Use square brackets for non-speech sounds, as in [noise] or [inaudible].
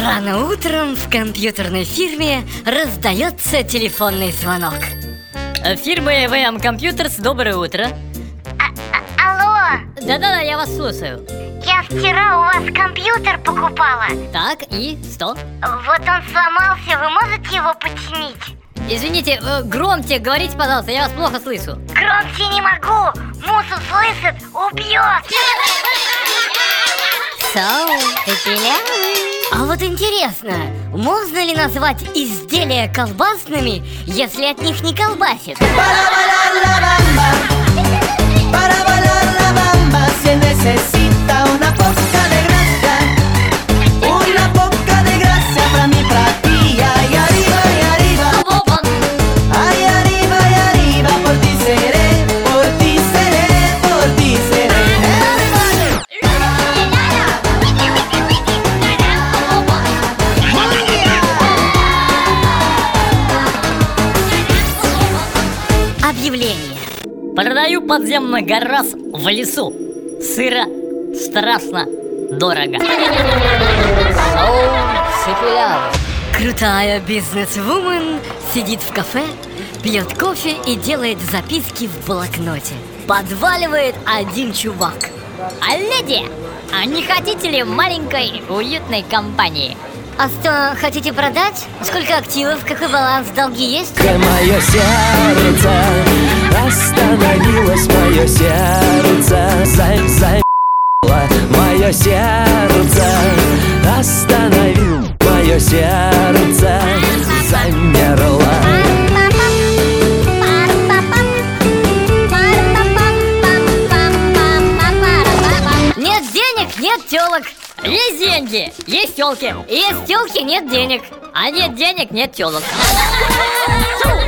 В компьютерной фирме раздается телефонный звонок. Фирма EVM Computers, доброе утро. Алло, Да-да-да, я вас слушаю. я вчера у вас компьютер покупала. Так, и что? Вот он сломался, вы можете его починить? Извините, э, громче говорите, пожалуйста, я вас плохо слышу. Громче не могу, муж услышит, убьет. А вот интересно, можно ли назвать изделия колбасными, если от них не колбасит? Объявление. Продаю подземный гараж в лесу. Сыро, страшно, дорого. Крутая бизнес-вумен сидит в кафе, пьет кофе и делает записки в блокноте. Подваливает один чувак. А леди, а не хотите ли маленькой уютной компании? А что, хотите продать? Сколько активов, какой баланс, долги есть? Мое сердце остановилось, мое сердце за- замерло, мое сердце остановил, мое сердце замерло. Нет денег, нет телок. Есть деньги, есть телки. Есть телки, нет денег. А нет денег, нет телок. [laughs]